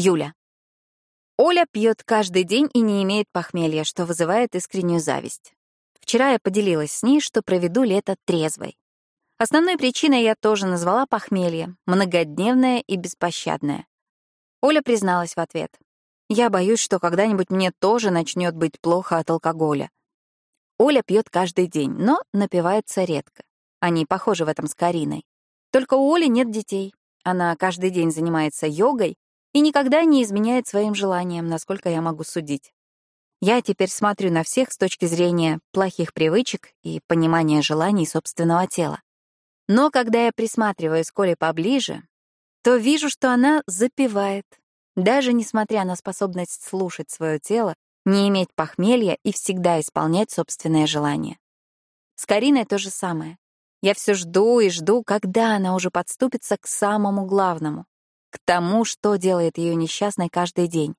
Юля. Оля пьет каждый день и не имеет похмелья, что вызывает искреннюю зависть. Вчера я поделилась с ней, что проведу лето трезвой. Основной причиной я тоже назвала похмелье, многодневное и беспощадное. Оля призналась в ответ. «Я боюсь, что когда-нибудь мне тоже начнет быть плохо от алкоголя». Оля пьет каждый день, но напивается редко. Они похожи в этом с Кариной. Только у Оли нет детей. Она каждый день занимается йогой и никогда не изменяет своим желаниям, насколько я могу судить. Я теперь смотрю на всех с точки зрения плохих привычек и понимания желаний собственного тела. Но когда я присматриваюсь к Оле поближе, то вижу, что она запивает, даже несмотря на способность слушать свое тело, не иметь похмелья и всегда исполнять собственное желание. С Кариной то же самое. Я все жду и жду, когда она уже подступится к самому главному, тому, что делает ее несчастной каждый день,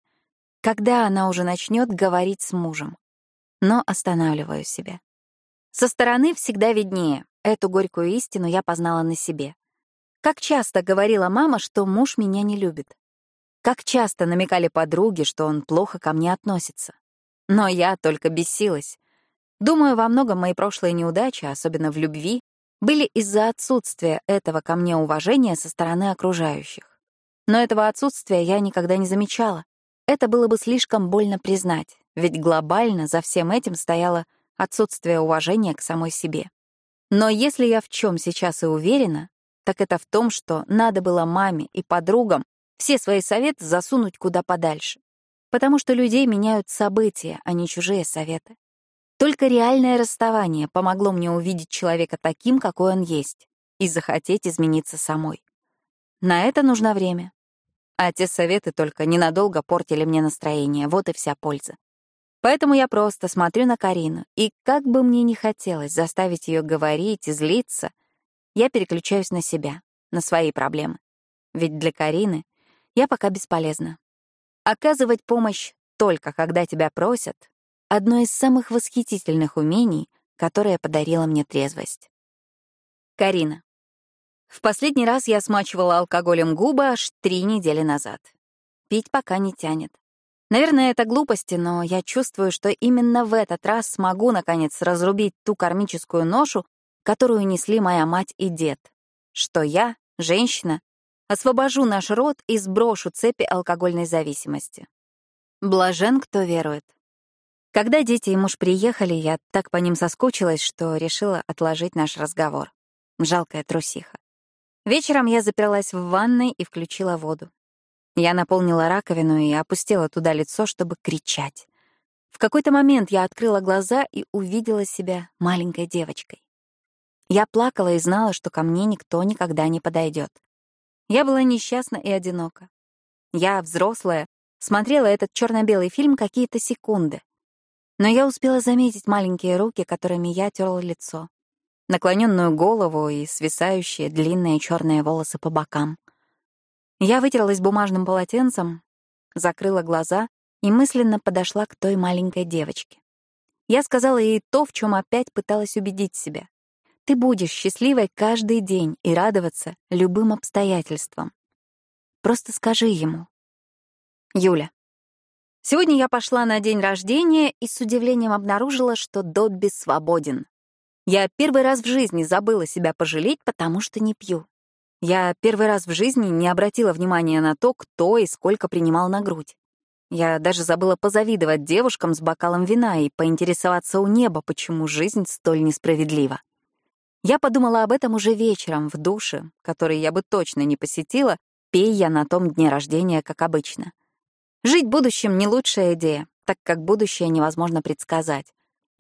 когда она уже начнет говорить с мужем. Но останавливаю себя. Со стороны всегда виднее. Эту горькую истину я познала на себе. Как часто говорила мама, что муж меня не любит. Как часто намекали подруги, что он плохо ко мне относится. Но я только бесилась. Думаю, во многом мои прошлые неудачи, особенно в любви, были из-за отсутствия этого ко мне уважения со стороны окружающих. Но этого отсутствия я никогда не замечала. Это было бы слишком больно признать, ведь глобально за всем этим стояло отсутствие уважения к самой себе. Но если я в чем сейчас и уверена, так это в том, что надо было маме и подругам все свои советы засунуть куда подальше. Потому что людей меняют события, а не чужие советы. Только реальное расставание помогло мне увидеть человека таким, какой он есть, и захотеть измениться самой. На это нужно время. А те советы только ненадолго портили мне настроение, вот и вся польза. Поэтому я просто смотрю на Карину, и как бы мне ни хотелось заставить ее говорить и злиться, я переключаюсь на себя, на свои проблемы. Ведь для Карины я пока бесполезна. Оказывать помощь только когда тебя просят — одно из самых восхитительных умений, которое подарила мне трезвость. Карина. В последний раз я смачивала алкоголем губы аж три недели назад. Пить пока не тянет. Наверное, это глупости, но я чувствую, что именно в этот раз смогу, наконец, разрубить ту кармическую ношу, которую несли моя мать и дед. Что я, женщина, освобожу наш род и сброшу цепи алкогольной зависимости. Блажен, кто верует. Когда дети и муж приехали, я так по ним соскучилась, что решила отложить наш разговор. Жалкая трусиха. Вечером я заперлась в ванной и включила воду. Я наполнила раковину и опустила туда лицо, чтобы кричать. В какой-то момент я открыла глаза и увидела себя маленькой девочкой. Я плакала и знала, что ко мне никто никогда не подойдет. Я была несчастна и одинока. Я, взрослая, смотрела этот черно-белый фильм какие-то секунды. Но я успела заметить маленькие руки, которыми я терла лицо, наклоненную голову и свисающие длинные черные волосы по бокам. Я вытерлась бумажным полотенцем, закрыла глаза и мысленно подошла к той маленькой девочке. Я сказала ей то, в чем опять пыталась убедить себя. Ты будешь счастливой каждый день и радоваться любым обстоятельствам. Просто скажи ему. Юля. Сегодня я пошла на день рождения и с удивлением обнаружила, что Добби свободен. Я первый раз в жизни забыла себя пожалеть, потому что не пью. Я первый раз в жизни не обратила внимания на то, кто и сколько принимал на грудь. Я даже забыла позавидовать девушкам с бокалом вина и поинтересоваться у неба, почему жизнь столь несправедлива. Я подумала об этом уже вечером в душе, который я бы точно не посетила, пей я на том дне рождения, как обычно. Жить будущим — не лучшая идея, так как будущее невозможно предсказать.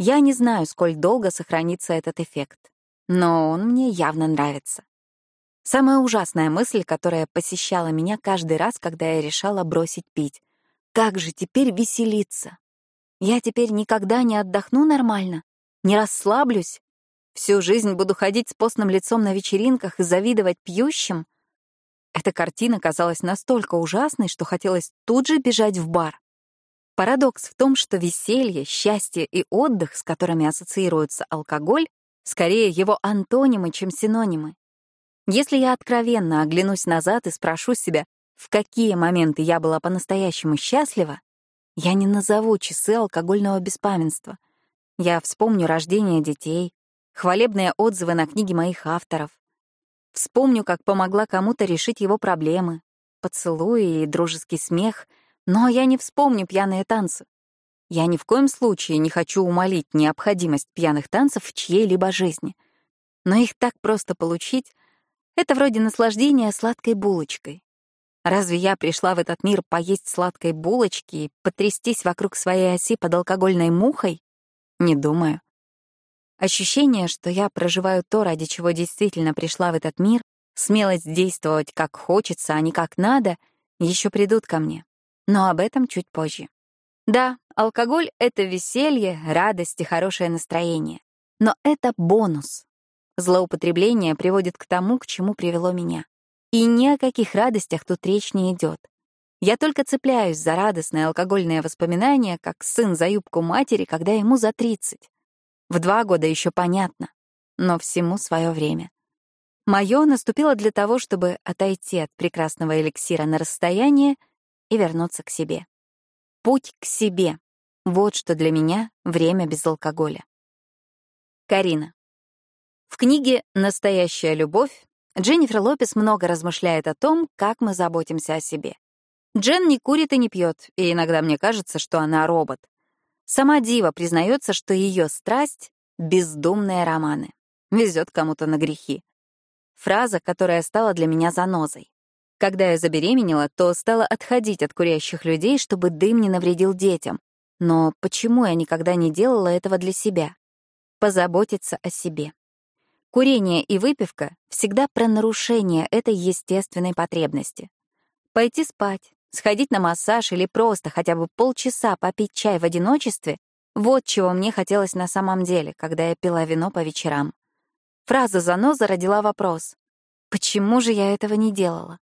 Я не знаю, сколь долго сохранится этот эффект, но он мне явно нравится. Самая ужасная мысль, которая посещала меня каждый раз, когда я решала бросить пить. Как же теперь веселиться? Я теперь никогда не отдохну нормально, не расслаблюсь. Всю жизнь буду ходить с постным лицом на вечеринках и завидовать пьющим. Эта картина казалась настолько ужасной, что хотелось тут же бежать в бар. Парадокс в том, что веселье, счастье и отдых, с которыми ассоциируется алкоголь, скорее его антонимы, чем синонимы. Если я откровенно оглянусь назад и спрошу себя, в какие моменты я была по-настоящему счастлива, я не назову часы алкогольного беспамятства. Я вспомню рождение детей, хвалебные отзывы на книги моих авторов. Вспомню, как помогла кому-то решить его проблемы, поцелуи и дружеский смех, но я не вспомню пьяные танцы. Я ни в коем случае не хочу умолить необходимость пьяных танцев в чьей-либо жизни. Но их так просто получить — это вроде наслаждения сладкой булочкой. Разве я пришла в этот мир поесть сладкой булочки и потрястись вокруг своей оси под алкогольной мухой? Не думаю. Ощущение, что я проживаю то, ради чего действительно пришла в этот мир, смелость действовать как хочется, а не как надо, еще придут ко мне. Но об этом чуть позже. Да, алкоголь — это веселье, радость и хорошее настроение. Но это бонус. Злоупотребление приводит к тому, к чему привело меня. И ни о каких радостях тут речь не идет. Я только цепляюсь за радостные алкогольные воспоминания, как сын за юбку матери, когда ему за 30. В два года еще понятно, но всему свое время. Мое наступило для того, чтобы отойти от прекрасного эликсира на расстояние и вернуться к себе. Путь к себе. Вот что для меня время без алкоголя. Карина. В книге «Настоящая любовь» Дженнифер Лопес много размышляет о том, как мы заботимся о себе. Джен не курит и не пьет, и иногда мне кажется, что она робот. Сама Дива признается, что ее страсть — бездумные романы. Везет кому-то на грехи. Фраза, которая стала для меня занозой. Когда я забеременела, то стала отходить от курящих людей, чтобы дым не навредил детям. Но почему я никогда не делала этого для себя? Позаботиться о себе. Курение и выпивка всегда про нарушение этой естественной потребности. Пойти спать, сходить на массаж или просто хотя бы полчаса попить чай в одиночестве — вот чего мне хотелось на самом деле, когда я пила вино по вечерам. Фраза заноза родила вопрос. Почему же я этого не делала?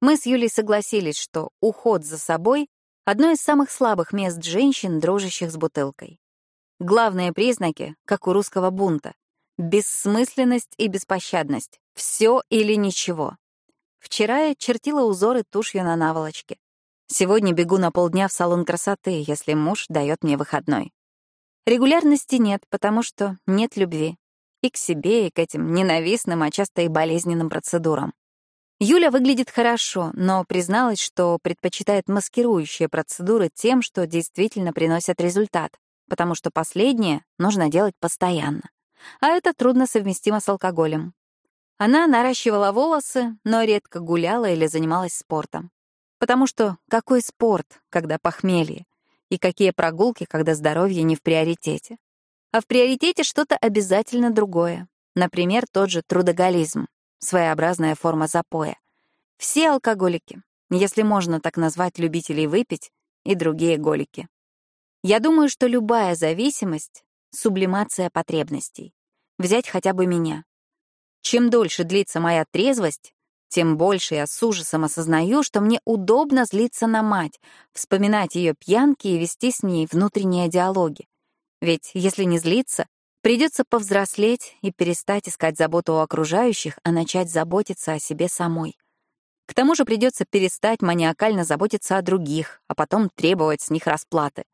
Мы с Юлей согласились, что уход за собой — одно из самых слабых мест женщин, дружащих с бутылкой. Главные признаки, как у русского бунта — бессмысленность и беспощадность, все или ничего. Вчера я чертила узоры тушью на наволочке. Сегодня бегу на полдня в салон красоты, если муж дает мне выходной. Регулярности нет, потому что нет любви. И к себе, и к этим ненавистным, а часто и болезненным процедурам. Юля выглядит хорошо, но призналась, что предпочитает маскирующие процедуры тем, что действительно приносят результат, потому что последнее нужно делать постоянно. А это трудно совместимо с алкоголем. Она наращивала волосы, но редко гуляла или занималась спортом. Потому что какой спорт, когда похмелье? И какие прогулки, когда здоровье не в приоритете? А в приоритете что-то обязательно другое. Например, тот же трудоголизм своеобразная форма запоя. Все алкоголики, если можно так назвать любителей выпить, и другие голики. Я думаю, что любая зависимость — сублимация потребностей. Взять хотя бы меня. Чем дольше длится моя трезвость, тем больше я с ужасом осознаю, что мне удобно злиться на мать, вспоминать ее пьянки и вести с ней внутренние диалоги. Ведь если не злиться, Придется повзрослеть и перестать искать заботу у окружающих, а начать заботиться о себе самой. К тому же придется перестать маниакально заботиться о других, а потом требовать с них расплаты.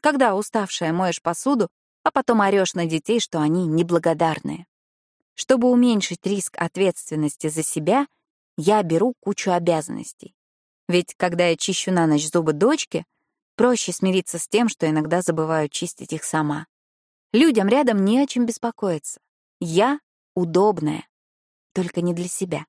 Когда уставшая моешь посуду, а потом орешь на детей, что они неблагодарные. Чтобы уменьшить риск ответственности за себя, я беру кучу обязанностей. Ведь когда я чищу на ночь зубы дочки, проще смириться с тем, что иногда забываю чистить их сама. Людям рядом не о чем беспокоиться. Я удобная, только не для себя.